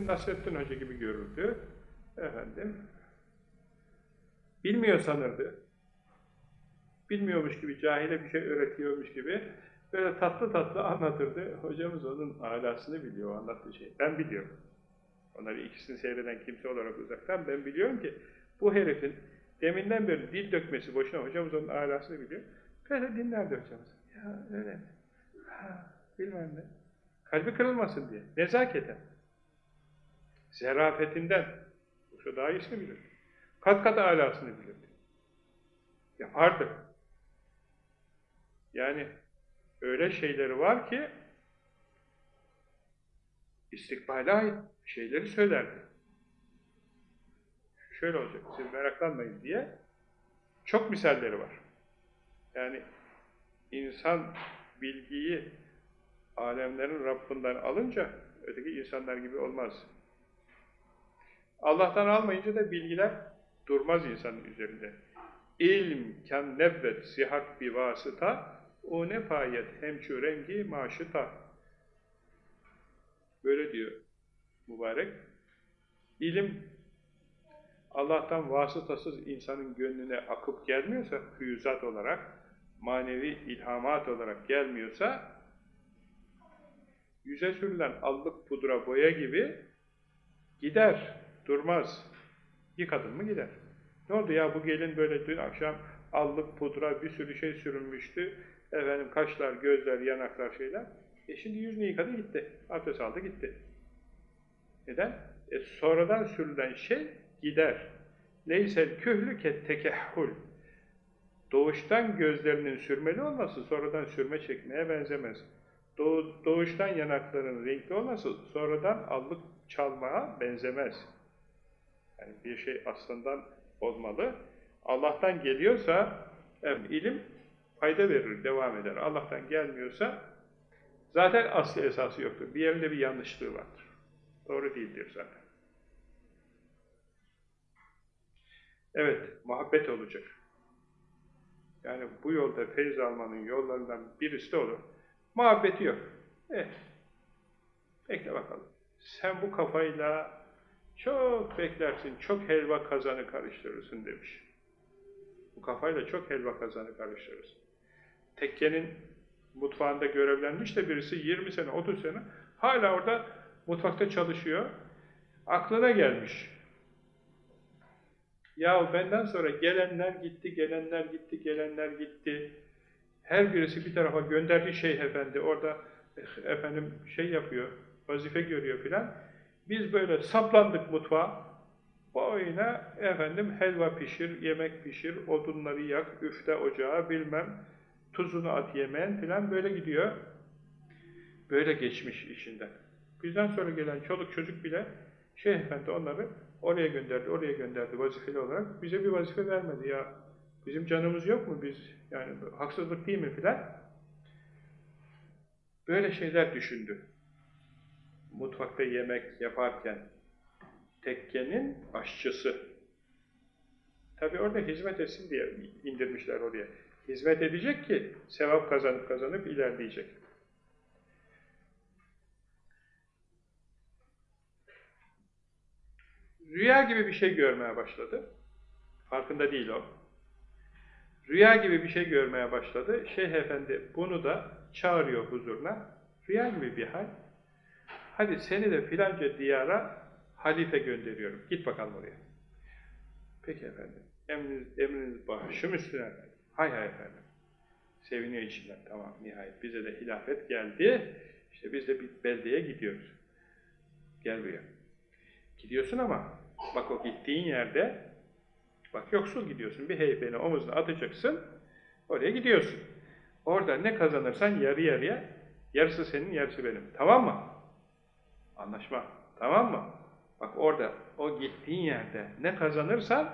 Nasrettin Hoca gibi görürdü. Efendim, bilmiyor sanırdı. Bilmiyormuş gibi, cahile bir şey öğretiyormuş gibi böyle tatlı tatlı anlatırdı. Hocamız onun alasını biliyor, anlattığı şey. Ben biliyorum. Onları ikisini seyreden kimse olarak uzaktan ben biliyorum ki bu herifin deminden beri dil dökmesi boşuna hocamız onun alasını biliyor. Böyle dinlerdi hocamız. Ya öyle mi? Ha, bilmem ne. Kalbi kırılmasın diye. Nezaketen. Zerafetinden. Yoksa daha iyisini bilir. Kat kat alasını bilir. Yapardı. Yani öyle şeyleri var ki istikbale ait şeyleri söylerdi. Şöyle olacak, siz meraklanmayın diye çok misalleri var. Yani insan bilgiyi alemlerin Rabbinden alınca öteki insanlar gibi olmaz. Allah'tan almayınca da bilgiler durmaz insanın üzerinde. İlm ken nebvet sihat bir vasıta o nefayet hemçü rengi maşıta. Böyle diyor mübarek. İlim Allah'tan vasıtasız insanın gönlüne akıp gelmiyorsa, füyüzat olarak, manevi ilhamat olarak gelmiyorsa, yüze sürülen allık pudra boya gibi gider, durmaz. Yıkadın mı gider. Ne oldu ya bu gelin böyle dün akşam allık pudra bir sürü şey sürünmüştü. Efendim kaşlar, gözler, yanaklar şeyler. E şimdi yüzünü yıkadı gitti. Abdest aldı gitti. Neden? E sonradan sürülen şey gider. Leysel kühlü ket tekehhül. Doğuştan gözlerinin sürmeli olması sonradan sürme çekmeye benzemez. Doğu, doğuştan yanakların renkli olması sonradan allık çalmaya benzemez. Yani bir şey aslından olmalı. Allah'tan geliyorsa evet, ilim fayda verir, devam eder. Allah'tan gelmiyorsa zaten aslı esası yoktur. Bir yerinde bir yanlışlığı vardır. Doğru değildir zaten. Evet, muhabbet olacak. Yani bu yolda feyz almanın yollarından birisi de olur. Muhabbeti yok. Eh, bekle bakalım. Sen bu kafayla çok beklersin, çok helva kazanı karıştırırsın demiş. Bu kafayla çok helva kazanı karıştırırsın. Tekkenin mutfağında görevlenmiş de birisi 20 sene, 30 sene hala orada mutfakta çalışıyor. Aklına gelmiş. Ya benden sonra gelenler gitti, gelenler gitti, gelenler gitti. Her birisi bir tarafa gönderdiği şeyh efendi orada efendim şey yapıyor, vazife görüyor filan. Biz böyle saplandık mutfağa. Boyuna efendim helva pişir, yemek pişir, odunları yak, üfte ocağa bilmem, tuzunu at yemeğin filan böyle gidiyor. Böyle geçmiş işinden. Bizden sonra gelen çoluk çocuk bile Şeyh Efendi onları oraya gönderdi, oraya gönderdi vazifeli olarak. Bize bir vazife vermedi ya. Bizim canımız yok mu biz? Yani haksızlık değil mi filan? Böyle şeyler düşündü. Mutfakta yemek yaparken tekkenin aşçısı. Tabi orada hizmet etsin diye indirmişler oraya. Hizmet edecek ki sevap kazanıp kazanıp ilerleyecek. Rüya gibi bir şey görmeye başladı. Farkında değil o. Rüya gibi bir şey görmeye başladı. Şeyh Efendi bunu da çağırıyor huzuruna. Rüya gibi bir hal. Hadi seni de filanca diyara halife gönderiyorum. Git bakalım oraya. Peki efendim. Emriniz, emriniz başım üstüne. Hay hay efendim. Seviniyor içinden. Tamam nihayet. Bize de hilafet geldi. İşte biz de bir beldeye gidiyoruz. Gel buraya. Gidiyorsun ama bak o gittiğin yerde bak yoksul gidiyorsun. Bir heybeni omuzuna atacaksın. Oraya gidiyorsun. Orada ne kazanırsan yarı yarıya yarısı senin yarısı benim. Tamam mı? Anlaşma. Tamam mı? Bak orada o gittiğin yerde ne kazanırsan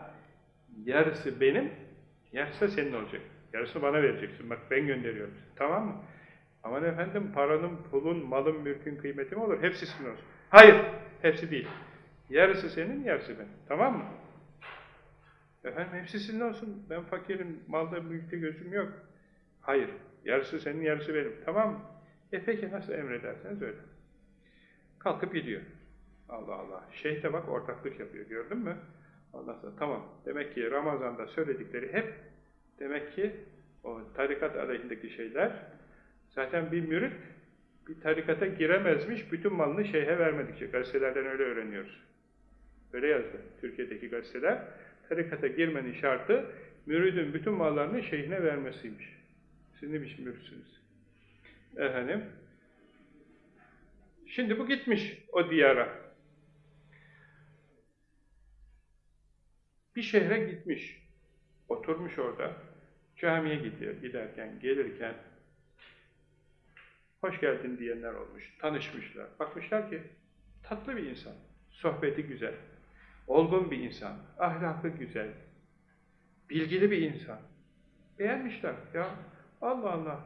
yarısı benim, yarısı senin olacak. Yarısını bana vereceksin. Bak ben gönderiyorum. Tamam mı? Aman efendim paranın, pulun, malın, mülkün kıymeti mi olur? Hepsi sizin olsun. Hayır, hepsi değil. Yarısı senin, yarısı benim. Tamam mı? Efendim hepsi sizin olsun. Ben fakirim, malda, mülkte gözüm yok. Hayır, yarısı senin, yarısı benim. Tamam mı? E peki nasıl emrederseniz öyle. Kalkıp gidiyor. Allah Allah. Şeyh de bak ortaklık yapıyor. Gördün mü? Ondan sonra tamam. Demek ki Ramazan'da söyledikleri hep demek ki o tarikat aleyhindeki şeyler zaten bir mürit bir tarikata giremezmiş, bütün malını şeyhe vermedikçe. Gazetelerden öyle öğreniyoruz. Öyle yazdı Türkiye'deki gazeteler. Tarikata girmenin şartı müridin bütün mallarını şeyhine vermesiymiş. Siz ne biçim müritsiniz? Efendim, şimdi bu gitmiş o diyara. Bir şehre gitmiş. Oturmuş orada. Camiye gidiyor giderken, gelirken hoş geldin diyenler olmuş. Tanışmışlar. Bakmışlar ki tatlı bir insan. Sohbeti güzel. Olgun bir insan. Ahlakı güzel. Bilgili bir insan. Beğenmişler. Ya Allah Allah.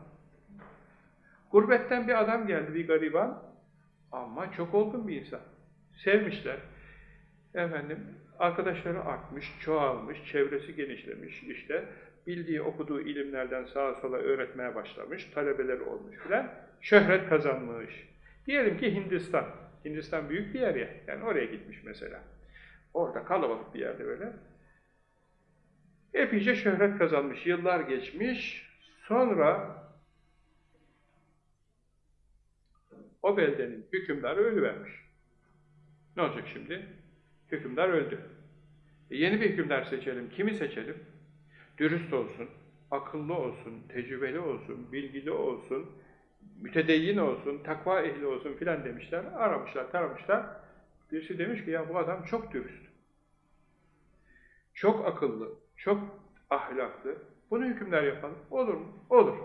Gurbetten bir adam geldi, bir gariban. Ama çok olgun bir insan. Sevmişler. Efendim, arkadaşları artmış, çoğalmış, çevresi genişlemiş işte. Bildiği, okuduğu ilimlerden sağa sola öğretmeye başlamış, talebeleri olmuş filan. Şöhret kazanmış. Diyelim ki Hindistan. Hindistan büyük bir yer ya. Yani oraya gitmiş mesela. Orada kalabalık bir yerde böyle. Epeyce şöhret kazanmış. Yıllar geçmiş. Sonra o beldenin hükümdarı ölüvermiş. Ne olacak şimdi? Hükümdar öldü. E yeni bir hükümdar seçelim. Kimi seçelim? Dürüst olsun, akıllı olsun, tecrübeli olsun, bilgili olsun, mütedeyyin olsun, takva ehli olsun filan demişler. Aramışlar, taramışlar. Birisi demiş ki ya bu adam çok dürüst. Çok akıllı, çok ahlaklı. Bunu hükümdar yapalım. Olur mu? Olur.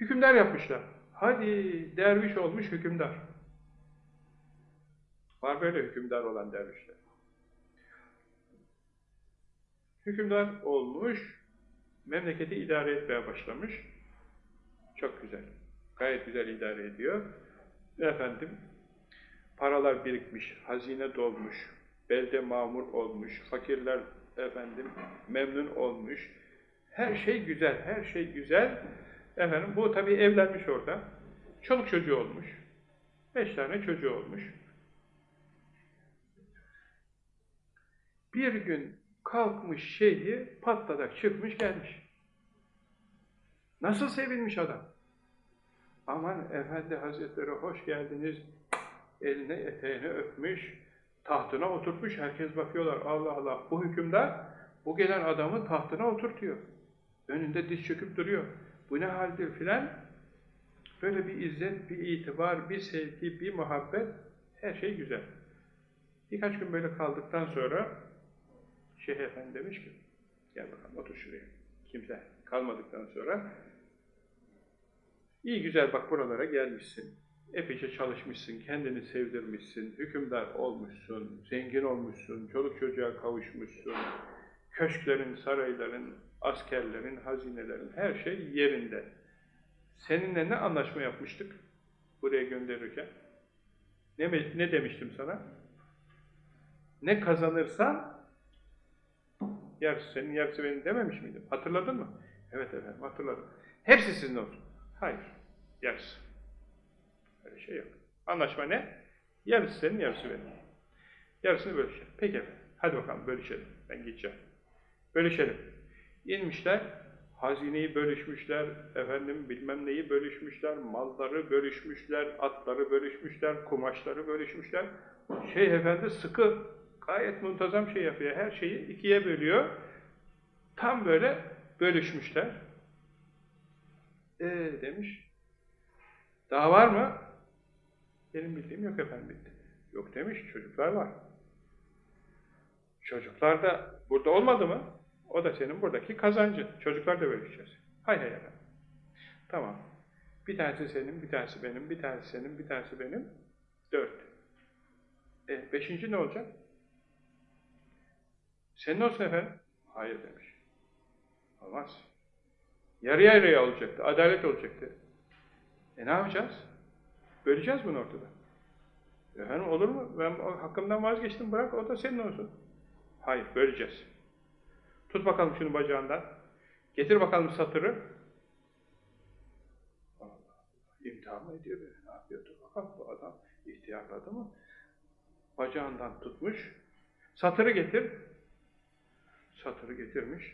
Hükümdar yapmışlar. Hadi derviş olmuş hükümdar. Var böyle hükümdar olan dervişler. Hükümdar olmuş, memleketi idare etmeye başlamış. Çok güzel. Gayet güzel idare ediyor. Efendim, paralar birikmiş, hazine dolmuş, belde mamur olmuş, fakirler efendim memnun olmuş. Her şey güzel, her şey güzel. Efendim bu tabii evlenmiş orada. Çoluk çocuğu olmuş. Beş tane çocuğu olmuş. Bir gün kalkmış şeyi patladak çıkmış gelmiş. Nasıl sevinmiş adam? Aman efendi hazretleri hoş geldiniz. Eline eteğini öpmüş, tahtına oturtmuş. Herkes bakıyorlar. Allah Allah bu hükümdar bu gelen adamı tahtına oturtuyor. Önünde diz çöküp duruyor. Bu ne haldir filan. Böyle bir izzet, bir itibar, bir sevgi, bir muhabbet, her şey güzel. Birkaç gün böyle kaldıktan sonra Şeyh Efendi demiş ki, gel bakalım otur şuraya. Kimse kalmadıktan sonra, iyi güzel bak buralara gelmişsin. Epeyce çalışmışsın, kendini sevdirmişsin, hükümdar olmuşsun, zengin olmuşsun, çoluk çocuğa kavuşmuşsun, köşklerin, sarayların, askerlerin, hazinelerin, her şey yerinde. Seninle ne anlaşma yapmıştık buraya gönderirken? Ne, ne demiştim sana? Ne kazanırsan yarısı senin, yarısı benim dememiş miydim? Hatırladın mı? Evet efendim, hatırladım. Hepsi sizin olsun. Hayır, yarısı. Öyle şey yok. Anlaşma ne? Yarısı senin, yarısı benim. Yarısını bölüşelim. Peki efendim, hadi bakalım bölüşelim. Ben gideceğim. Bölüşelim. İnmişler, hazineyi bölüşmüşler, efendim bilmem neyi bölüşmüşler, malları bölüşmüşler, atları bölüşmüşler, kumaşları bölüşmüşler. Şeyh efendi sıkı, gayet muntazam şey yapıyor. Her şeyi ikiye bölüyor. Tam böyle bölüşmüşler. Ee demiş, daha var mı? Benim bildiğim yok efendim. Yok demiş, çocuklar var. Çocuklar da burada olmadı mı? O da senin buradaki kazancı. Çocuklar da bölüşeceğiz. Hay hay efendim. Tamam. Bir tanesi senin, bir tanesi benim, bir tanesi senin, bir tanesi benim. Dört. E, beşinci ne olacak? Senin olsun efendim. Hayır demiş. Olmaz. Yarı yarıya olacaktı. Adalet olacaktı. E ne yapacağız? Böleceğiz bunu ortada. Efendim olur mu? Ben hakkımdan vazgeçtim bırak o da senin olsun. Hayır böleceğiz. Tut bakalım şunu bacağından. Getir bakalım satırı. İmtihan mı ediyor beni? Ne yapıyor? Dur bakalım bu adam ihtiyarladı mı? bacağından tutmuş. Satırı getir. Satırı getirmiş.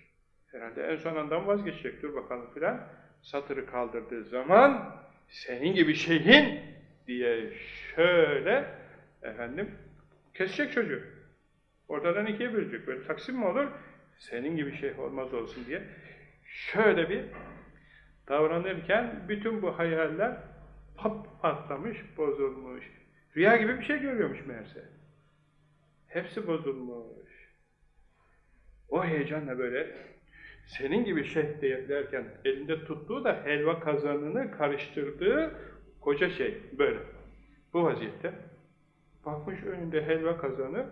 Herhalde en son andan vazgeçecek. Dur bakalım filan. Satırı kaldırdığı zaman senin gibi şeyhin diye şöyle efendim kesecek çocuğu. Ortadan ikiye bölecek. Böyle taksim mi olur? Senin gibi şey olmaz olsun diye. Şöyle bir davranırken bütün bu hayaller pat patlamış, bozulmuş. Rüya gibi bir şey görüyormuş meğerse. Hepsi bozulmuş. O heyecanla böyle senin gibi şey derken elinde tuttuğu da helva kazanını karıştırdığı koca şey böyle. Bu vaziyette. Bakmış önünde helva kazanı.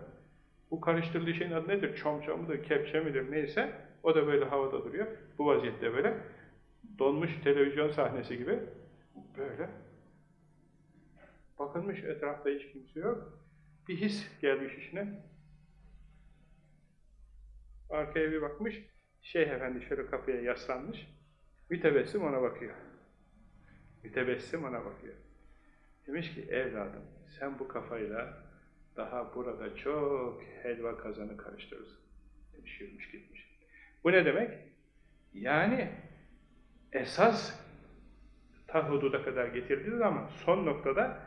Bu karıştırdığı şeyin adı nedir? Çomça mıdır, kepçe midir neyse. O da böyle havada duruyor. Bu vaziyette böyle. Donmuş televizyon sahnesi gibi. Böyle. Bakılmış etrafta hiç kimse yok. Bir his gelmiş işine. Arkaya bir bakmış. Şeyh efendi şöyle kapıya yaslanmış. Mütebessim ona bakıyor. Mütebessim ona bakıyor. Demiş ki evladım sen bu kafayla daha burada çok helva kazanı karıştırırsın. Demiş yürümüş gitmiş. Bu ne demek? Yani esas ta hududa kadar getirdiği zaman son noktada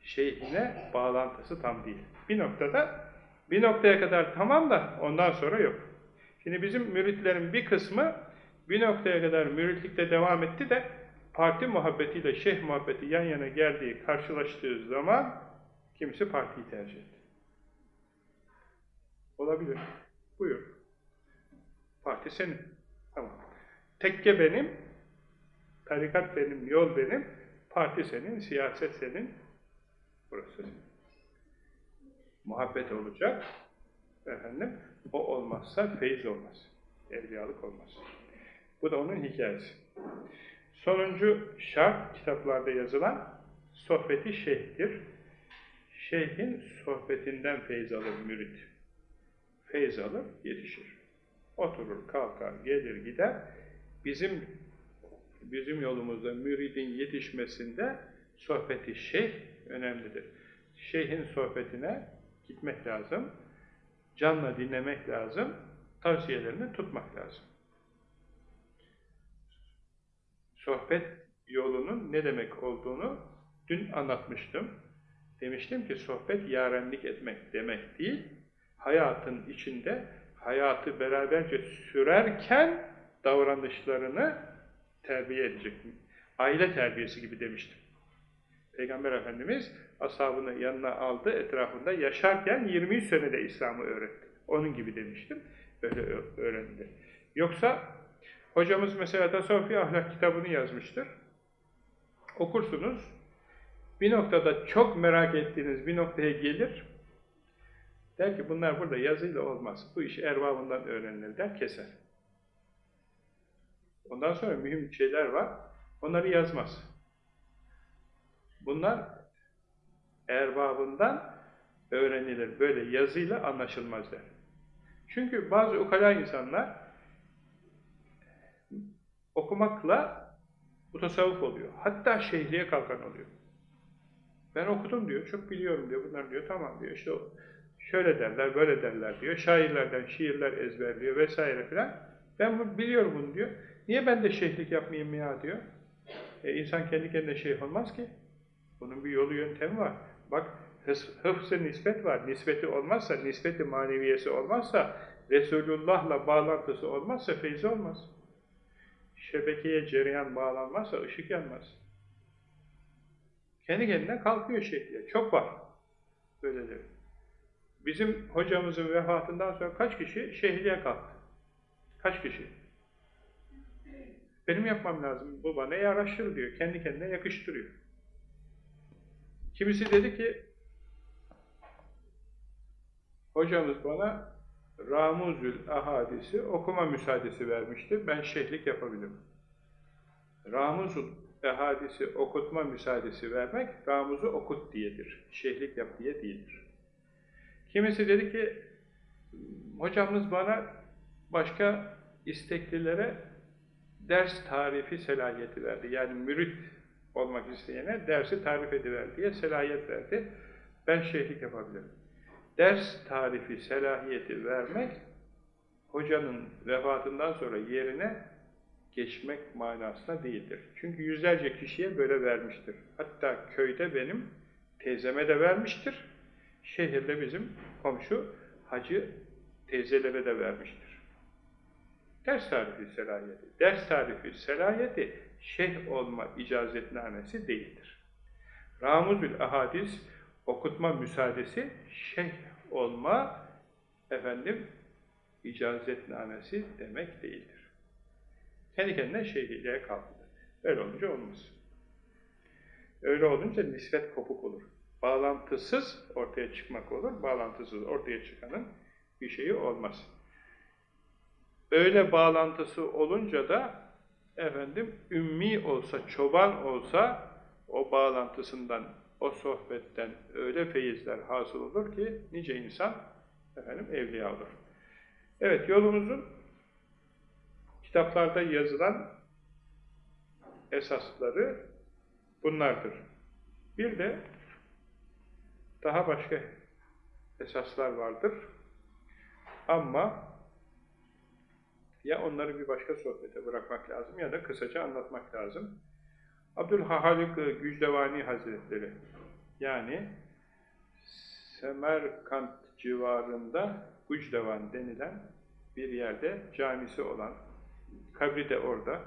şeyhine bağlantısı tam değil. Bir noktada bir noktaya kadar tamam da ondan sonra yok. Şimdi bizim müritlerin bir kısmı bir noktaya kadar müritlikte devam etti de parti muhabbetiyle şeyh muhabbeti yan yana geldiği, karşılaştığı zaman kimisi partiyi tercih etti. Olabilir. Buyur. Parti senin. Tamam. Tekke benim, tarikat benim, yol benim, parti senin, siyaset senin, burası senin. Muhabbet olacak, efendim, o olmazsa feyiz olmaz, evliyalık olmaz. Bu da onun hikayesi. Sonuncu şart kitaplarda yazılan sohbeti şeyhtir. Şeyhin sohbetinden feyiz alır mürit. Feyiz alır, yetişir. Oturur, kalkar, gelir, gider. Bizim bizim yolumuzda müridin yetişmesinde sohbeti şeyh önemlidir. Şeyhin sohbetine gitmek lazım, canla dinlemek lazım, tavsiyelerini tutmak lazım. Sohbet yolunun ne demek olduğunu dün anlatmıştım. Demiştim ki sohbet yarenlik etmek demek değil, hayatın içinde hayatı beraberce sürerken davranışlarını terbiye edecek. Aile terbiyesi gibi demiştim. Peygamber Efendimiz ashabını yanına aldı, etrafında yaşarken 23 senede İslam'ı öğretti. Onun gibi demiştim. Öyle öğrendi. Yoksa hocamız mesela Tasavvufi Ahlak kitabını yazmıştır. Okursunuz. Bir noktada çok merak ettiğiniz bir noktaya gelir. Der ki bunlar burada yazıyla olmaz. Bu iş erbabından öğrenilir der, keser. Ondan sonra mühim şeyler var. Onları yazmaz. Bunlar erbabından öğrenilir. Böyle yazıyla anlaşılmaz der. Çünkü bazı ukala insanlar okumakla bu tasavvuf oluyor. Hatta şehriye kalkan oluyor. Ben okudum diyor, çok biliyorum diyor, bunlar diyor, tamam diyor, işte şöyle derler, böyle derler diyor, şairlerden şiirler ezberliyor vesaire filan. Ben biliyorum bunu diyor. Niye ben de şeyhlik yapmayayım ya diyor. E, insan kendi kendine şeyh olmaz ki. Bunun bir yolu yöntemi var. Bak hıfz-ı nispet var. Nispeti olmazsa, nispeti maneviyesi olmazsa, Resulullah'la bağlantısı olmazsa feyzi olmaz. Şebekeye cereyan bağlanmazsa ışık yanmaz. Kendi kendine kalkıyor şeyhliğe. Çok var. Böyleleri. Bizim hocamızın vefatından sonra kaç kişi şehliye kalktı? Kaç kişi? Benim yapmam lazım. Bu bana yaraşır diyor. Kendi kendine yakıştırıyor. Kimisi dedi ki hocamız bana Ramuzül Ahadisi okuma müsaadesi vermişti. Ben şehlik yapabilirim. Ramuzül Ahadisi okutma müsaadesi vermek, Ramuz'u okut diyedir. Şehlik yap diye değildir. Kimisi dedi ki, hocamız bana başka isteklilere ders tarifi selahiyeti verdi. Yani mürit olmak isteyene dersi tarif ediver diye selahiyet verdi. Ben şeyhlik yapabilirim. ders tarifi, selahiyeti vermek, hocanın vefatından sonra yerine geçmek manasına değildir. Çünkü yüzlerce kişiye böyle vermiştir. Hatta köyde benim teyzeme de vermiştir. Şehirde bizim komşu hacı teyzelere de vermiştir. Ders tarifi selahiyeti. Ders tarifi selahiyeti şeyh olma icazetnamesi değildir. Ramuzül ahadis okutma müsaadesi şeyh olma efendim icazetnamesi demek değildir. Kendi kendine şeyhliğe kalktı. Öyle olunca olmaz. Öyle olunca nispet kopuk olur. Bağlantısız ortaya çıkmak olur. Bağlantısız ortaya çıkanın bir şeyi olmaz. Öyle bağlantısı olunca da efendim ümmi olsa, çoban olsa o bağlantısından, o sohbetten öyle feyizler hasıl olur ki nice insan efendim evliya olur. Evet yolumuzun kitaplarda yazılan esasları bunlardır. Bir de daha başka esaslar vardır. Ama ya onları bir başka sohbete bırakmak lazım ya da kısaca anlatmak lazım. Abdülhalik Gücdevani Hazretleri yani Semerkant civarında Gücdevan denilen bir yerde camisi olan, kabri de orada,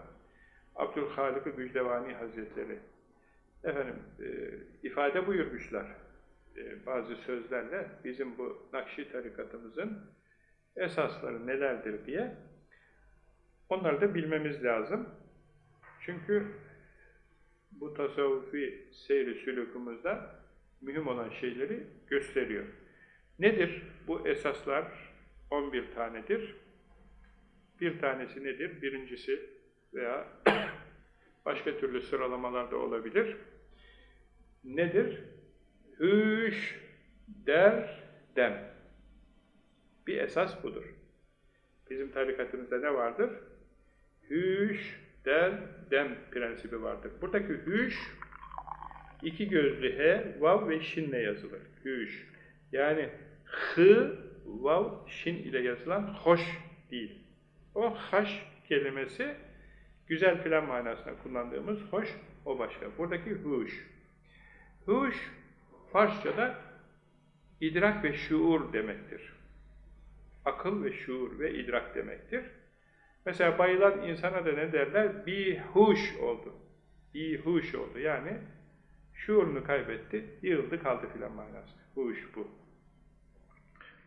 Abdülhalik Gücdevani Hazretleri efendim e, ifade buyurmuşlar e, bazı sözlerle bizim bu Nakşi tarikatımızın esasları nelerdir diye onları da bilmemiz lazım. Çünkü bu tasavvufi seyri sülükumuzda mühim olan şeyleri gösteriyor. Nedir? Bu esaslar 11 tanedir. Bir tanesi nedir? Birincisi veya başka türlü sıralamalarda olabilir. Nedir? Hüş, der, dem. Bir esas budur. Bizim tarikatımızda ne vardır? Hüş, der, dem prensibi vardır. Buradaki hüş, iki gözlü he, vav ve şinle yazılır. Hüş. Yani hı, vav, şin ile yazılan hoş değil. O haş kelimesi güzel filan manasında kullandığımız hoş, o başka. Buradaki huş. Huş, Farsçada idrak ve şuur demektir. Akıl ve şuur ve idrak demektir. Mesela bayılan insana da ne derler? Bihuş oldu. Bihuş oldu. Yani şuurunu kaybetti, yığıldı kaldı filan manası. Huş bu.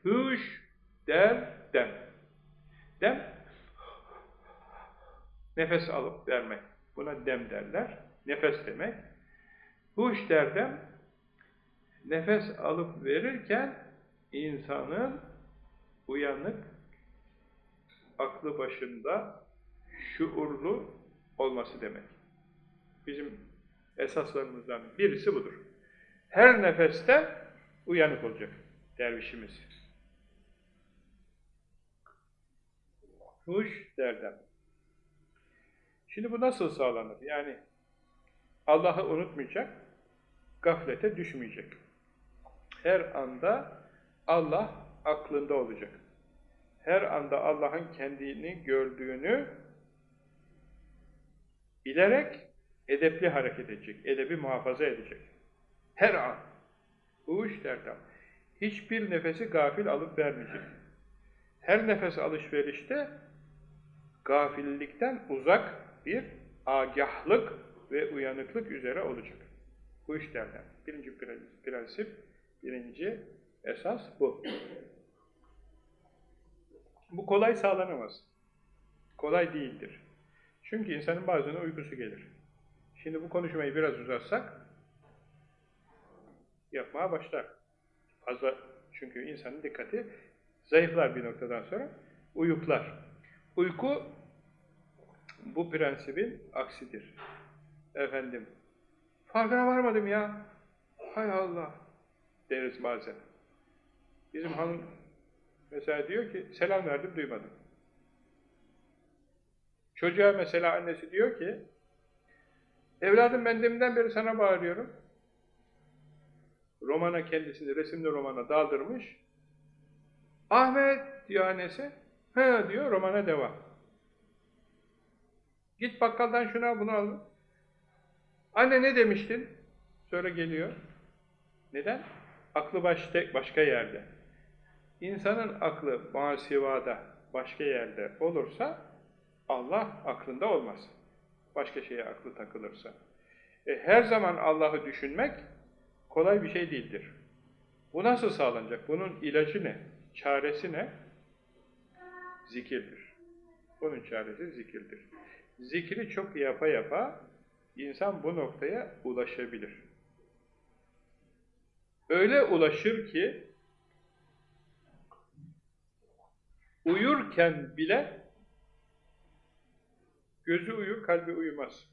Huş der dem. Dem nefes alıp vermek. Buna dem derler. Nefes demek. Huş der dem nefes alıp verirken insanın uyanık, aklı başında şuurlu olması demek. Bizim esaslarımızdan birisi budur. Her nefeste uyanık olacak dervişimiz. Huş derdem. Şimdi bu nasıl sağlanır? Yani Allah'ı unutmayacak, gaflete düşmeyecek. Her anda Allah aklında olacak. Her anda Allah'ın kendini gördüğünü bilerek edepli hareket edecek, edebi muhafaza edecek. Her an. Uğuş derdam. Hiçbir nefesi gafil alıp vermeyecek. Her nefes alışverişte gafillikten uzak bir agahlık ve uyanıklık üzere olacak. Bu iş derler. Birinci prensip, birinci esas bu. Bu kolay sağlanamaz. Kolay değildir. Çünkü insanın bazen uykusu gelir. Şimdi bu konuşmayı biraz uzatsak yapmaya başlar. Fazla çünkü insanın dikkati zayıflar bir noktadan sonra uyuklar. Uyku bu prensibin aksidir. Efendim farkına varmadım ya. Hay Allah deriz bazen. Bizim hanım mesela diyor ki selam verdim duymadım. Çocuğa mesela annesi diyor ki Evladım ben deminden beri sana bağırıyorum. Romana kendisini resimli romana daldırmış. Ahmet diyor annesi. He diyor romana devam. Git bakkaldan şuna bunu al. Anne ne demiştin? Sonra geliyor. Neden? Aklı başta, başka yerde. İnsanın aklı masivada başka yerde olursa Allah aklında olmaz. Başka şeye aklı takılırsa. E, her zaman Allah'ı düşünmek kolay bir şey değildir. Bu nasıl sağlanacak? Bunun ilacı ne? Çaresi ne? Zikirdir. Bunun çaresi zikirdir. Zikri çok yapa yapa insan bu noktaya ulaşabilir. Öyle ulaşır ki uyurken bile gözü uyur, kalbi uyumaz.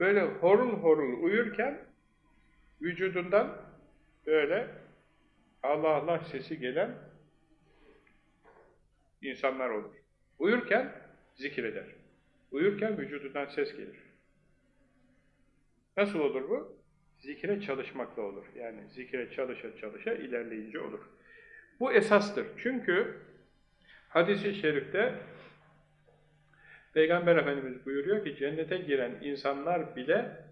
Böyle horul horul uyurken vücudundan böyle Allah Allah sesi gelen insanlar olur. Uyurken zikreder. Uyurken vücudundan ses gelir. Nasıl olur bu? Zikre çalışmakla olur. Yani zikre çalışa çalışa ilerleyince olur. Bu esastır. Çünkü hadisi şerifte Peygamber Efendimiz buyuruyor ki cennete giren insanlar bile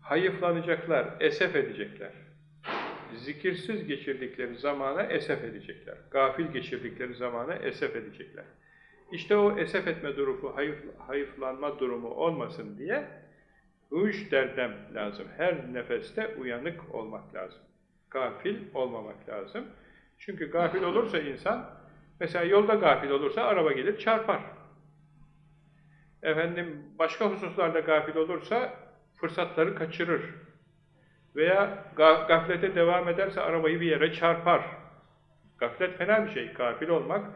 hayıflanacaklar, esef edecekler. Zikirsiz geçirdikleri zamana esef edecekler. Gafil geçirdikleri zamana esef edecekler. İşte o esef etme durumu, hayıf, hayıflanma durumu olmasın diye huş derdem lazım. Her nefeste uyanık olmak lazım. Gafil olmamak lazım. Çünkü gafil olursa insan, mesela yolda gafil olursa araba gelir çarpar. Efendim başka hususlarda gafil olursa fırsatları kaçırır. Veya gaflete devam ederse arabayı bir yere çarpar. Gaflet fena bir şey. Gafil olmak,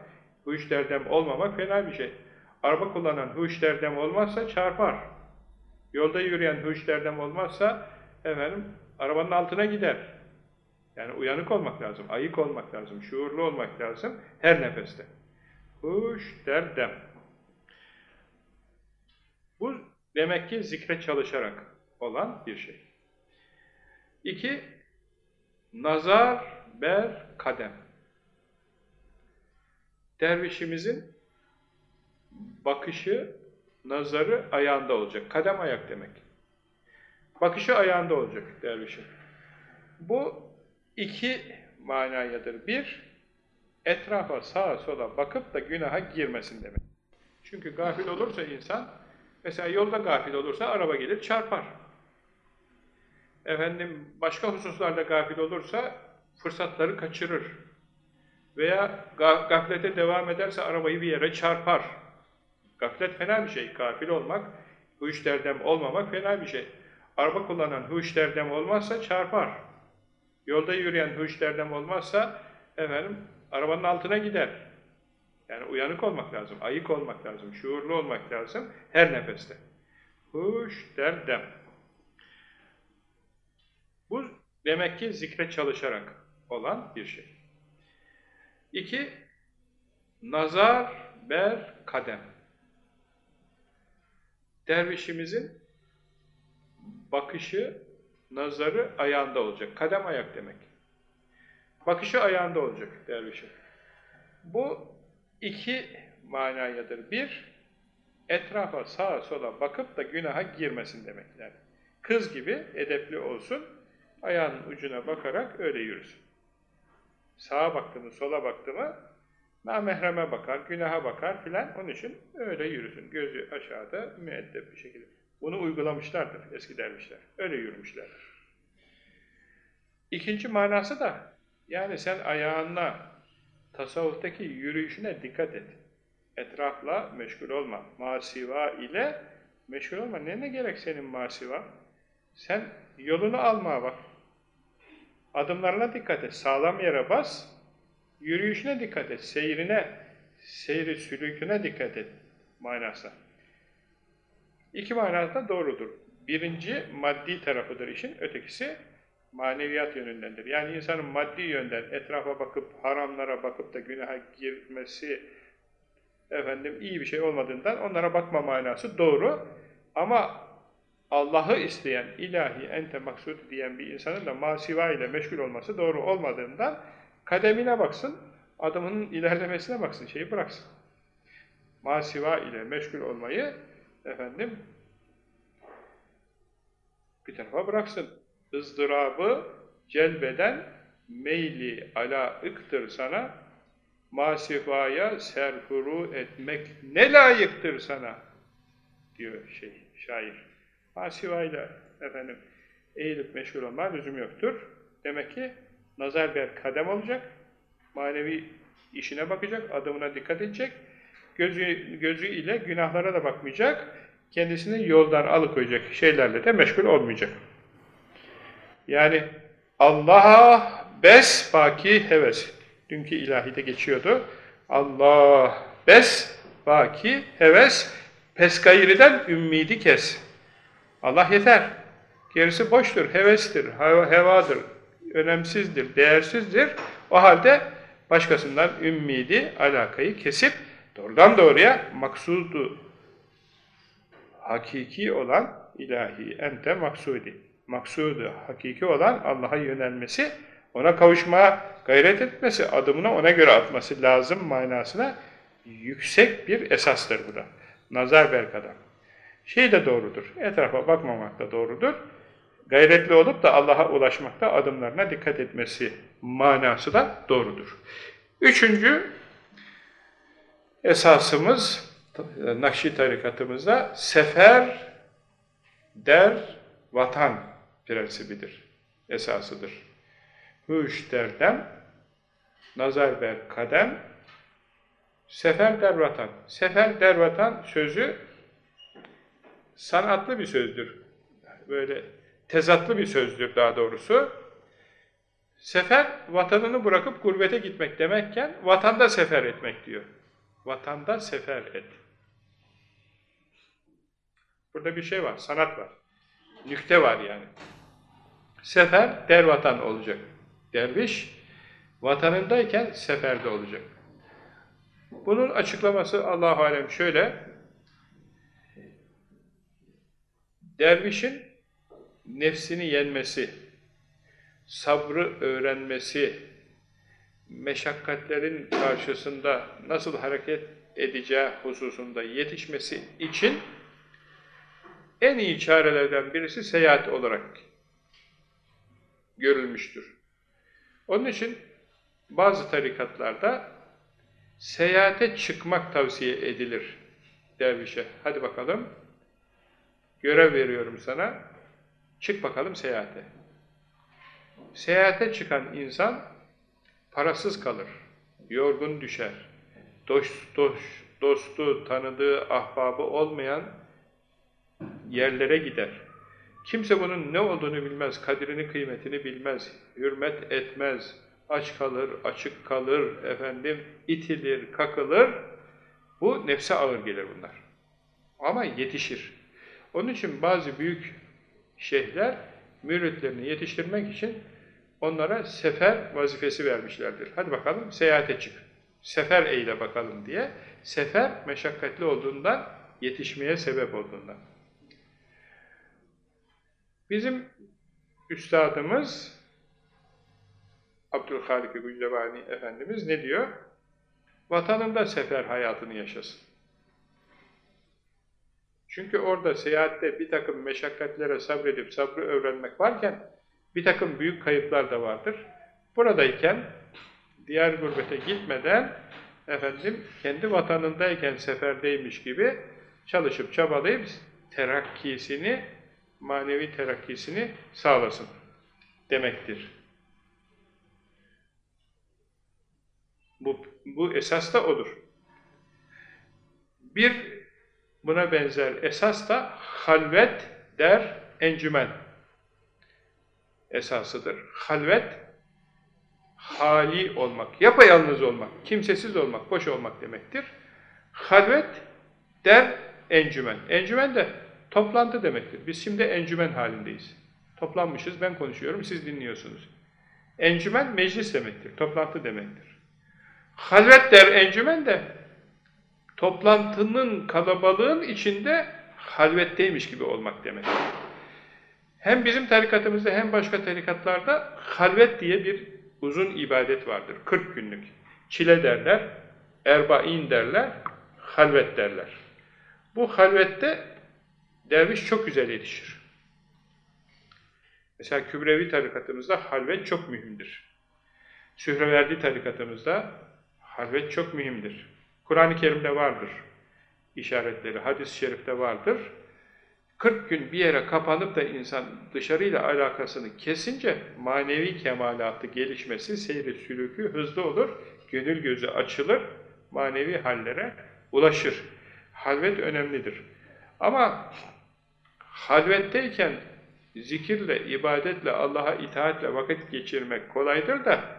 huş derdem olmamak fena bir şey. Araba kullanan huş derdem olmazsa çarpar. Yolda yürüyen huş derdem olmazsa efendim arabanın altına gider. Yani uyanık olmak lazım, ayık olmak lazım, şuurlu olmak lazım her nefeste. Huş derdem. Bu demek ki zikre çalışarak olan bir şey. İki, nazar, ber, kadem. Dervişimizin bakışı, nazarı ayağında olacak. Kadem ayak demek. Bakışı ayağında olacak dervişin. Bu iki manayadır. Bir, etrafa sağa sola bakıp da günaha girmesin demek. Çünkü gafil olursa insan, mesela yolda gafil olursa araba gelir çarpar. Efendim başka hususlarda gafil olursa fırsatları kaçırır. Veya gaflete devam ederse arabayı bir yere çarpar. Gaflet fena bir şey. Gafil olmak, huş derdem olmamak fena bir şey. Araba kullanan huş derdem olmazsa çarpar. Yolda yürüyen huş derdem olmazsa efendim arabanın altına gider. Yani uyanık olmak lazım, ayık olmak lazım, şuurlu olmak lazım her nefeste. Huş derdem. Bu demek ki zikre çalışarak olan bir şey. İki, nazar, ber, kadem. Dervişimizin bakışı, nazarı ayağında olacak. Kadem ayak demek. Bakışı ayağında olacak dervişin. Bu iki manayadır. Bir, etrafa sağa sola bakıp da günaha girmesin demek. Yani kız gibi edepli olsun, ayağının ucuna bakarak öyle yürüsün. Sağa baktı mı, sola baktı mı, namahreme bakar, günaha bakar filan, onun için öyle yürüsün. Gözü aşağıda, müeddep bir şekilde. Bunu uygulamışlardır eski dervişler. Öyle yürümüşlerdir. İkinci manası da, yani sen ayağınla, tasavvuftaki yürüyüşüne dikkat et. Etrafla meşgul olma. Masiva ile meşgul olma. Ne ne gerek senin masiva? Sen yolunu almaya bak. Adımlarına dikkat et. Sağlam yere bas. Yürüyüşüne dikkat et. Seyrine, seyri sülüküne dikkat et manası. İki manası da doğrudur. Birinci maddi tarafıdır işin, ötekisi maneviyat yönündendir. Yani insanın maddi yönden etrafa bakıp, haramlara bakıp da günaha girmesi efendim iyi bir şey olmadığından onlara bakma manası doğru. Ama Allah'ı isteyen, ilahi ente maksud diyen bir insanın da masiva ile meşgul olması doğru olmadığından Kademine baksın, adımının ilerlemesine baksın, şeyi bıraksın. Masiva ile meşgul olmayı efendim bir tarafa bıraksın. ızdırabı celbeden meyli ala ıktır sana masifaya serfuru etmek ne layıktır sana diyor şey şair. Masivayla efendim eğilip meşgul olma lüzum yoktur. Demek ki nazar ber kadem olacak. Manevi işine bakacak, adımına dikkat edecek. Gözü, gözü ile günahlara da bakmayacak. Kendisini yoldan alıkoyacak şeylerle de meşgul olmayacak. Yani Allah'a bes baki heves. Dünkü ilahide geçiyordu. Allah bes baki heves peskayiriden ümmidi kes. Allah yeter. Gerisi boştur, hevestir, hevadır, önemsizdir, değersizdir. O halde başkasından ümmidi, alakayı kesip doğrudan doğruya maksudu hakiki olan ilahi ente maksudi. Maksudu hakiki olan Allah'a yönelmesi, ona kavuşmaya gayret etmesi, adımını ona göre atması lazım manasına yüksek bir esastır bu da. Nazar berkada. Şey de doğrudur, etrafa bakmamak da doğrudur. Gayretli olup da Allah'a ulaşmakta adımlarına dikkat etmesi manası da doğrudur. Üçüncü esasımız Nakşi tarikatımızda sefer der vatan prensibidir, esasıdır. Hüş derdem, nazar ber kadem, sefer der vatan. Sefer der vatan sözü sanatlı bir sözdür. Böyle tezatlı bir sözdür daha doğrusu. Sefer, vatanını bırakıp gurbete gitmek demekken, vatanda sefer etmek diyor. Vatanda sefer et. Burada bir şey var, sanat var. Nükte var yani. Sefer, der vatan olacak. Derviş, vatanındayken seferde olacak. Bunun açıklaması Allah-u Alem şöyle, dervişin nefsini yenmesi, sabrı öğrenmesi, meşakkatlerin karşısında nasıl hareket edeceği hususunda yetişmesi için en iyi çarelerden birisi seyahat olarak görülmüştür. Onun için bazı tarikatlarda seyahate çıkmak tavsiye edilir dervişe. Hadi bakalım, görev veriyorum sana, çık bakalım seyahate. Seyahate çıkan insan parasız kalır, yorgun düşer, dost, dost, dostu, tanıdığı, ahbabı olmayan yerlere gider. Kimse bunun ne olduğunu bilmez, kadrini, kıymetini bilmez, hürmet etmez, aç kalır, açık kalır, efendim itilir, kakılır. Bu nefse ağır gelir bunlar. Ama yetişir. Onun için bazı büyük şeyhler müritlerini yetiştirmek için onlara sefer vazifesi vermişlerdir. Hadi bakalım seyahate çık. Sefer eyle bakalım diye. Sefer meşakkatli olduğundan, yetişmeye sebep olduğundan. Bizim üstadımız Abdülhalik-i Güclebani Efendimiz ne diyor? Vatanında sefer hayatını yaşasın. Çünkü orada seyahatte bir takım meşakkatlere sabredip sabrı öğrenmek varken bir takım büyük kayıplar da vardır. Buradayken diğer gurbete gitmeden efendim kendi vatanındayken seferdeymiş gibi çalışıp çabalayıp terakkisini, manevi terakkisini sağlasın demektir. Bu, bu esas da odur. Bir Buna benzer esas da halvet der encümen esasıdır. Halvet, hali olmak, yapayalnız olmak, kimsesiz olmak, boş olmak demektir. Halvet der encümen. Encümen de toplantı demektir. Biz şimdi encümen halindeyiz. Toplanmışız, ben konuşuyorum, siz dinliyorsunuz. Encümen meclis demektir, toplantı demektir. Halvet der encümen de toplantının, kalabalığın içinde halvetteymiş gibi olmak demek. Hem bizim tarikatımızda hem başka tarikatlarda halvet diye bir uzun ibadet vardır. 40 günlük. Çile derler, erbain derler, halvet derler. Bu halvette derviş çok güzel yetişir. Mesela Kübrevi tarikatımızda halvet çok mühimdir. Sühreverdi tarikatımızda halvet çok mühimdir. Kur'an-ı Kerim'de vardır işaretleri, hadis-i şerifte vardır. 40 gün bir yere kapanıp da insan dışarıyla alakasını kesince manevi kemalatı gelişmesi, seyri sülükü hızlı olur, gönül gözü açılır, manevi hallere ulaşır. Halvet önemlidir. Ama halvetteyken zikirle, ibadetle, Allah'a itaatle vakit geçirmek kolaydır da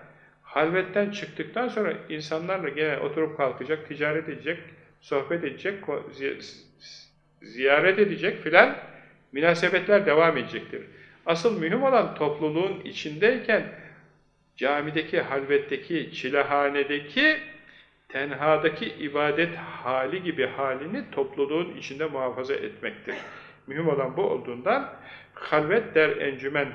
halvetten çıktıktan sonra insanlarla gene oturup kalkacak, ticaret edecek, sohbet edecek, ziyaret edecek filan münasebetler devam edecektir. Asıl mühim olan topluluğun içindeyken camideki, halvetteki, çilehanedeki, tenhadaki ibadet hali gibi halini topluluğun içinde muhafaza etmektir. Mühim olan bu olduğundan halvet der encümen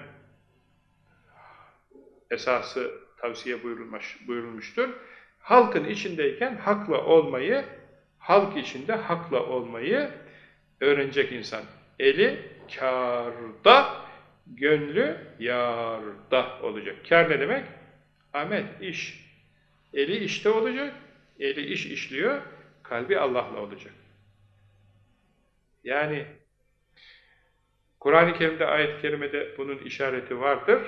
esası tavsiye buyurulmuş, buyurulmuştur. Halkın içindeyken hakla olmayı, halk içinde hakla olmayı öğrenecek insan. Eli kârda, gönlü yarda olacak. Kâr ne demek? Amel, iş. Eli işte olacak, eli iş işliyor, kalbi Allah'la olacak. Yani Kur'an-ı Kerim'de, ayet-i kerimede bunun işareti vardır.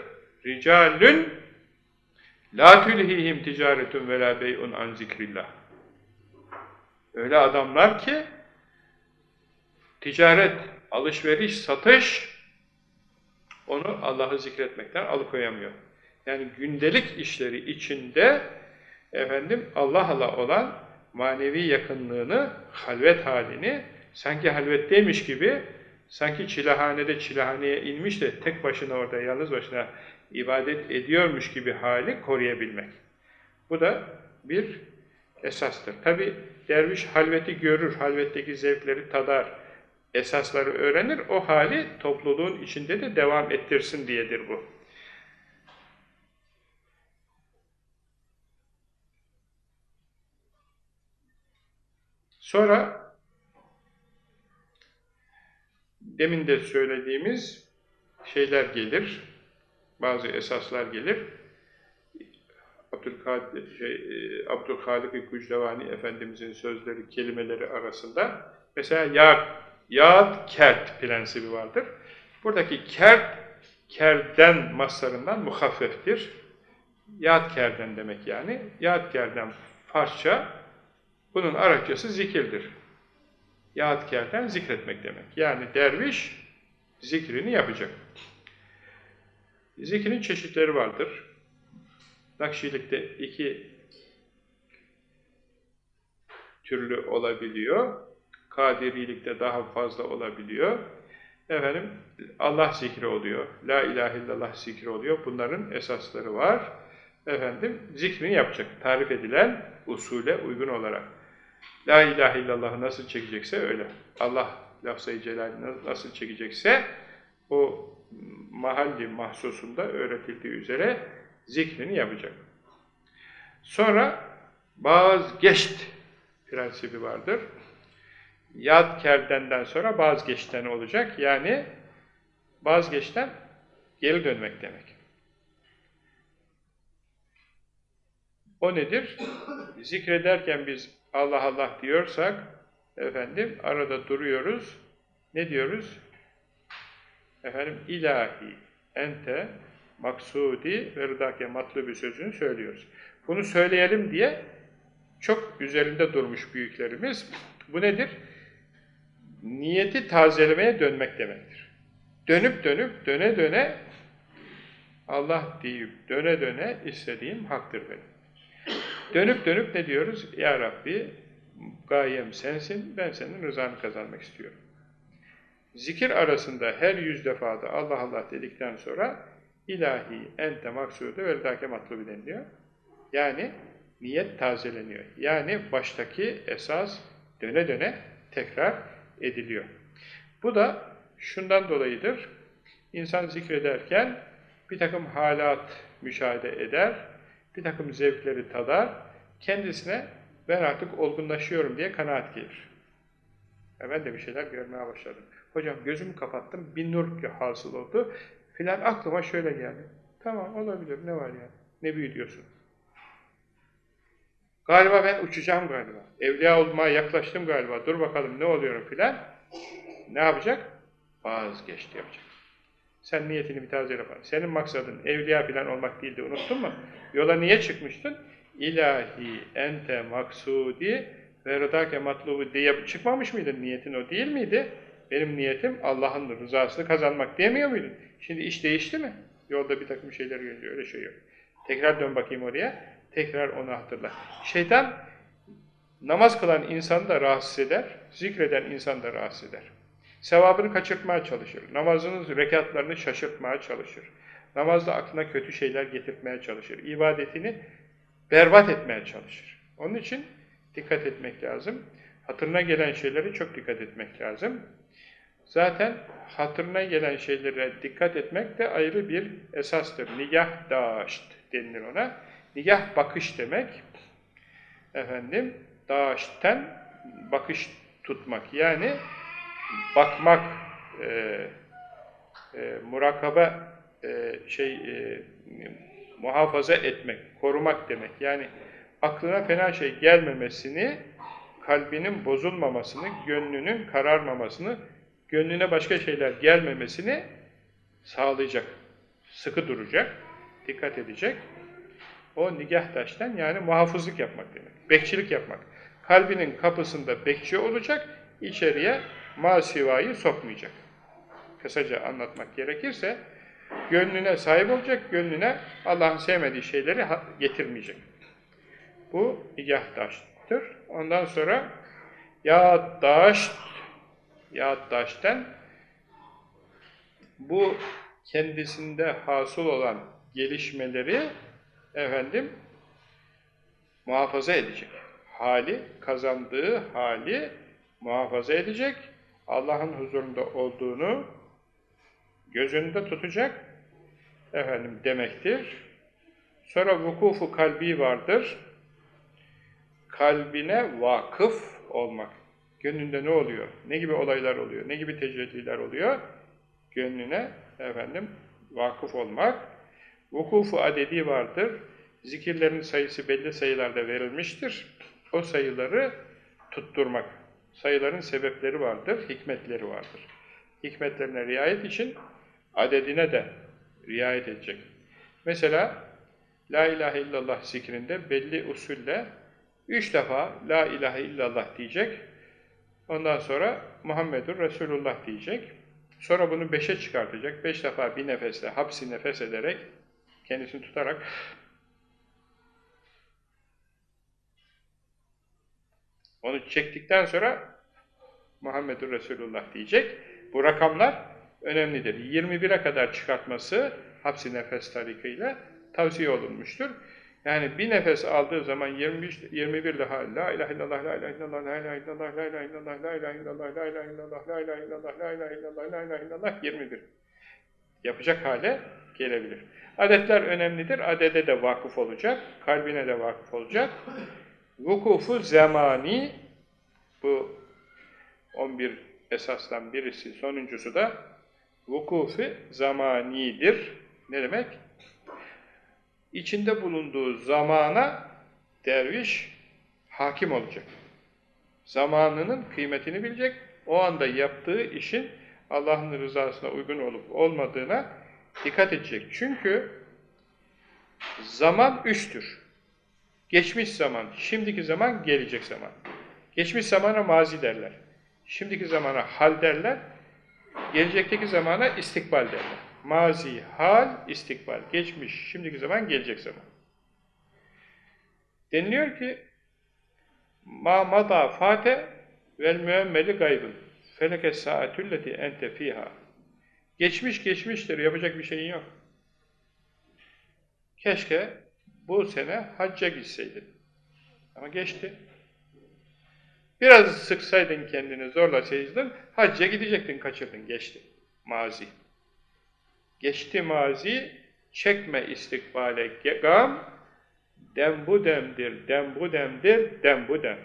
Ricalün la tülhihim ticaretun ve la bey'un an zikrillah. Öyle adamlar ki ticaret, alışveriş, satış onu Allah'ı zikretmekten alıkoyamıyor. Yani gündelik işleri içinde efendim Allah Allah olan manevi yakınlığını, halvet halini sanki halvetteymiş gibi sanki çilehanede çilehaneye inmiş de tek başına orada yalnız başına ibadet ediyormuş gibi hali koruyabilmek. Bu da bir esastır. Tabi derviş halveti görür, halvetteki zevkleri tadar, esasları öğrenir, o hali topluluğun içinde de devam ettirsin diyedir bu. Sonra demin de söylediğimiz şeyler gelir, bazı esaslar gelir. Abdülkadir, şey, e, Abdülhalik Kucdevani Efendimizin sözleri, kelimeleri arasında mesela yar Yağıt kert prensibi vardır. Buradaki kert, kerden maslarından muhaffeftir. Yağıt kerden demek yani. Yağıt kerden Farsça, bunun Arapçası zikirdir. Yağıt kerden zikretmek demek. Yani derviş zikrini yapacak. Zikrin çeşitleri vardır. Nakşilikte iki türlü olabiliyor. Kadirilikte daha fazla olabiliyor. Efendim Allah zikri oluyor. La ilahe illallah zikri oluyor. Bunların esasları var. Efendim zikrini yapacak. Tarif edilen usule uygun olarak. La ilahe illallah'ı nasıl çekecekse öyle. Allah lafzayı celalini nasıl çekecekse o mahalli mahsusunda öğretildiği üzere zikrini yapacak. Sonra vazgeçt prensibi vardır yad kerdenden sonra vazgeçten olacak. Yani vazgeçten geri dönmek demek. O nedir? Zikrederken biz Allah Allah diyorsak efendim arada duruyoruz. Ne diyoruz? Efendim ilahi ente maksudi ve rıdake matlubi sözünü söylüyoruz. Bunu söyleyelim diye çok üzerinde durmuş büyüklerimiz. Bu nedir? niyeti tazelemeye dönmek demektir. Dönüp dönüp, döne döne Allah deyip döne döne istediğim haktır benim. Dönüp dönüp ne diyoruz? Ya Rabbi gayem sensin, ben senin rızanı kazanmak istiyorum. Zikir arasında her yüz defada Allah Allah dedikten sonra ilahi ente maksudu ve ridake matlubi deniliyor. Yani niyet tazeleniyor. Yani baştaki esas döne döne tekrar ediliyor. Bu da şundan dolayıdır. İnsan zikrederken bir takım halat müşahede eder, bir takım zevkleri tadar, kendisine ben artık olgunlaşıyorum diye kanaat gelir. E ben de bir şeyler görmeye başladım. Hocam gözümü kapattım, bir nur hasıl oldu. Filan aklıma şöyle geldi. Tamam olabilir, ne var yani? Ne büyütüyorsun? Galiba ben uçacağım galiba. Evliya olmaya yaklaştım galiba. Dur bakalım ne oluyorum filan. Ne yapacak? Vazgeçti yapacak. Sen niyetini bir taze yapar. Senin maksadın evliya filan olmak değildi. Unuttun mu? Yola niye çıkmıştın? İlahi ente maksudi ve rıdake matlubu diye çıkmamış mıydın? Niyetin o değil miydi? Benim niyetim Allah'ın rızasını kazanmak diyemiyor muydun? Şimdi iş değişti mi? Yolda bir takım şeyler görüyor. Öyle şey yok. Tekrar dön bakayım oraya. Tekrar onu hatırla. Şeytan namaz kılan insanı da rahatsız eder. Zikreden insanı da rahatsız eder. Sevabını kaçırtmaya çalışır. Namazının rekatlarını şaşırtmaya çalışır. Namazda aklına kötü şeyler getirtmeye çalışır. İbadetini berbat etmeye çalışır. Onun için dikkat etmek lazım. Hatırına gelen şeylere çok dikkat etmek lazım. Zaten hatırına gelen şeylere dikkat etmek de ayrı bir esastır. Nigah daşt denilir ona. Nigah bakış demek. Efendim, daşten bakış tutmak. Yani bakmak, e, e, murakabe e, şey e, muhafaza etmek, korumak demek. Yani aklına fena şey gelmemesini, kalbinin bozulmamasını, gönlünün kararmamasını, gönlüne başka şeyler gelmemesini sağlayacak. Sıkı duracak, dikkat edecek. O nigah taştan yani muhafızlık yapmak demek. Bekçilik yapmak. Kalbinin kapısında bekçi olacak, içeriye masivayı sokmayacak. Kısaca anlatmak gerekirse, gönlüne sahip olacak, gönlüne Allah'ın sevmediği şeyleri getirmeyecek. Bu nigah taştır. Ondan sonra ya taş ya taştan bu kendisinde hasıl olan gelişmeleri efendim muhafaza edecek. Hali, kazandığı hali muhafaza edecek. Allah'ın huzurunda olduğunu göz önünde tutacak efendim demektir. Sonra vukufu kalbi vardır. Kalbine vakıf olmak. Gönlünde ne oluyor? Ne gibi olaylar oluyor? Ne gibi tecelliler oluyor? Gönlüne efendim vakıf olmak. Vukufu adedi vardır. Zikirlerin sayısı belli sayılarda verilmiştir. O sayıları tutturmak. Sayıların sebepleri vardır, hikmetleri vardır. Hikmetlerine riayet için adedine de riayet edecek. Mesela La ilahe illallah zikrinde belli usulle üç defa La ilahe illallah diyecek. Ondan sonra Muhammedur Resulullah diyecek. Sonra bunu beşe çıkartacak. Beş defa bir nefesle, hapsi nefes ederek, kendisini tutarak onu çektikten sonra Muhammedur Resulullah diyecek. Bu rakamlar önemlidir. 21'e kadar çıkartması hapsi nefes tarikıyla tavsiye olunmuştur. Yani bir nefes aldığı zaman 23, 21 daha La ilahe illallah, La ilahe illallah, La ilahe illallah, La ilahe illallah, La ilahe illallah, La ilahe illallah, La ilahe illallah, La ilahe illallah, La ilahe illallah 21 yapacak hale gelebilir. Adetler önemlidir. Adede de vakıf olacak, kalbine de vakıf olacak. Vukufu zamani bu 11 esasdan birisi, sonuncusu da vukufu zamanidir. Ne demek? İçinde bulunduğu zamana derviş hakim olacak. Zamanının kıymetini bilecek, o anda yaptığı işin Allah'ın rızasına uygun olup olmadığına dikkat edecek. Çünkü zaman üçtür. Geçmiş zaman, şimdiki zaman, gelecek zaman. Geçmiş zamana mazi derler. Şimdiki zamana hal derler. Gelecekteki zamana istikbal derler. Mazi, hal, istikbal. Geçmiş, şimdiki zaman, gelecek zaman. Deniliyor ki ma mada fate vel müemmeli gaybın feleke saatülleti ente fiha. Geçmiş geçmiştir yapacak bir şeyin yok. Keşke bu sene hacca gitseydin. Ama geçti. Biraz sıksaydın kendini zorlasaydın hacca gidecektin kaçırdın geçti. Mazi Geçti mazi, Çekme istikbale gam, dem bu demdir, dem bu demdir, dem bu dem.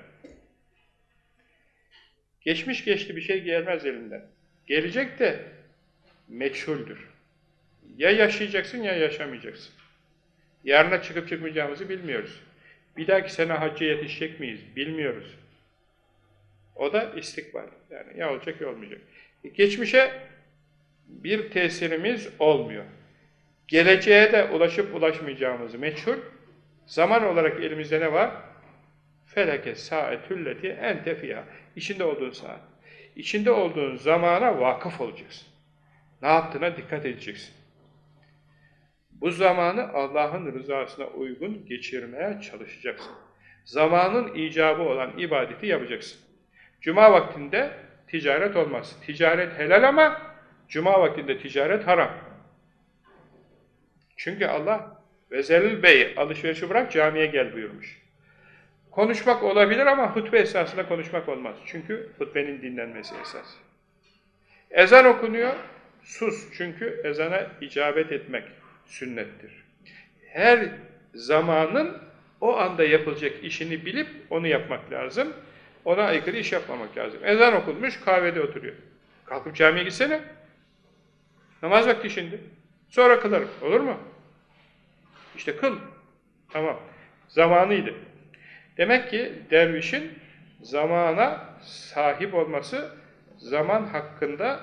Geçmiş geçti bir şey gelmez elinden. Gelecek de meçhuldür. Ya yaşayacaksın ya yaşamayacaksın. Yarına çıkıp çıkmayacağımızı bilmiyoruz. Bir dahaki sene hacca yetişecek miyiz? Bilmiyoruz. O da istikbal. Yani ya olacak ya olmayacak. E, geçmişe bir tesirimiz olmuyor. Geleceğe de ulaşıp ulaşmayacağımız meçhul. Zaman olarak elimizde ne var? Feleke saetülleti ente fiyâ. İçinde olduğun saat. İçinde olduğun zamana vakıf olacaksın. Ne yaptığına dikkat edeceksin. Bu zamanı Allah'ın rızasına uygun geçirmeye çalışacaksın. Zamanın icabı olan ibadeti yapacaksın. Cuma vaktinde ticaret olmaz. Ticaret helal ama cuma vaktinde ticaret haram. Çünkü Allah Vezelil Bey alışverişi bırak camiye gel buyurmuş. Konuşmak olabilir ama hutbe esasında konuşmak olmaz. Çünkü hutbenin dinlenmesi esas. Ezan okunuyor, sus. Çünkü ezana icabet etmek sünnettir. Her zamanın o anda yapılacak işini bilip onu yapmak lazım. Ona aykırı iş yapmamak lazım. Ezan okunmuş, kahvede oturuyor. Kalkıp camiye gitsene. Namaz vakti şimdi. Sonra kılarım. Olur mu? İşte kıl. Tamam. Zamanıydı. Demek ki dervişin zamana sahip olması, zaman hakkında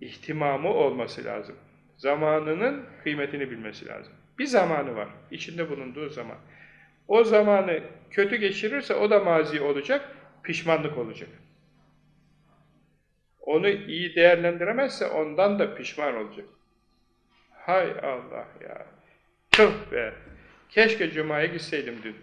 ihtimamı olması lazım. Zamanının kıymetini bilmesi lazım. Bir zamanı var, içinde bulunduğu zaman. O zamanı kötü geçirirse o da mazi olacak, pişmanlık olacak. Onu iyi değerlendiremezse ondan da pişman olacak. Hay Allah ya! Tüh be! Keşke Cuma'ya gitseydim dün.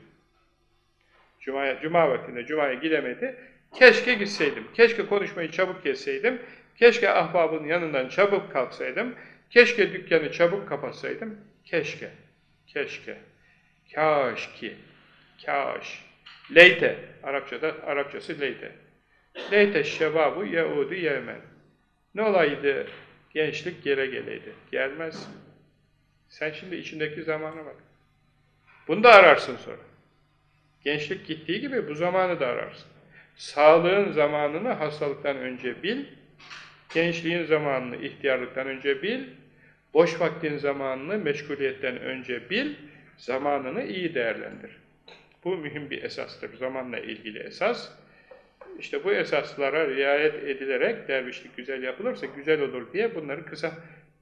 Cuma'ya, Cuma vaktinde Cuma'ya gidemedi. Keşke gitseydim. Keşke konuşmayı çabuk kesseydim. Keşke ahbabın yanından çabuk kalksaydım. Keşke dükkanı çabuk kapatsaydım. Keşke. Keşke. Kaş ki. Kaş. Leyte. Arapçada, Arapçası leyte. Leyte şebabu yeudu yevmen. Ne olaydı gençlik gele geleydi. Gelmez. Sen şimdi içindeki zamana bak. Bunu da ararsın sonra. Gençlik gittiği gibi bu zamanı da ararsın. Sağlığın zamanını hastalıktan önce bil, gençliğin zamanını ihtiyarlıktan önce bil, boş vaktin zamanını meşguliyetten önce bil, zamanını iyi değerlendir. Bu mühim bir esastır, zamanla ilgili esas. İşte bu esaslara riayet edilerek dervişlik güzel yapılırsa güzel olur diye bunları kısa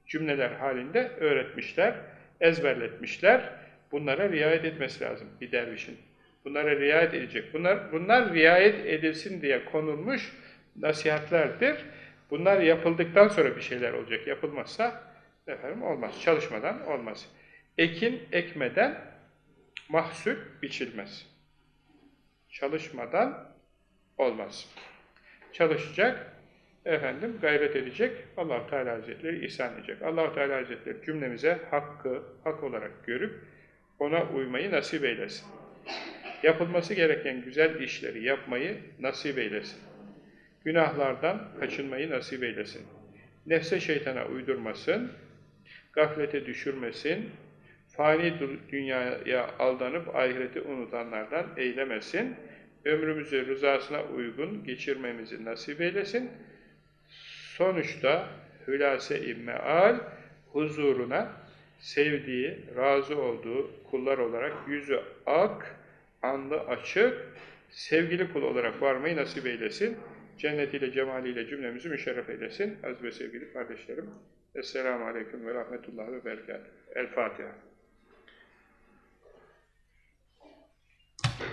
cümleler halinde öğretmişler, ezberletmişler. Bunlara riayet etmesi lazım bir dervişin. Bunlara riayet edecek. Bunlar, bunlar riayet edilsin diye konulmuş nasihatlerdir. Bunlar yapıldıktan sonra bir şeyler olacak. Yapılmazsa efendim olmaz. Çalışmadan olmaz. Ekin ekmeden mahsul biçilmez. Çalışmadan olmaz. Çalışacak, efendim gayret edecek, allah Teala Hazretleri ihsan edecek. allah Teala Hazretleri cümlemize hakkı hak olarak görüp ona uymayı nasip eylesin. Yapılması gereken güzel işleri yapmayı nasip eylesin. Günahlardan kaçınmayı nasip eylesin. Nefse şeytana uydurmasın, gaflete düşürmesin, fani dünyaya aldanıp ahireti unutanlardan eylemesin, ömrümüzü rızasına uygun geçirmemizi nasip eylesin. Sonuçta hülase-i meal huzuruna sevdiği, razı olduğu kullar olarak yüzü ak, anlı açık, sevgili kul olarak varmayı nasip eylesin. Cennetiyle, cemaliyle cümlemizi müşerref eylesin. Aziz ve sevgili kardeşlerim. Esselamu Aleyküm ve Rahmetullah ve Berekatuhu. El Fatiha.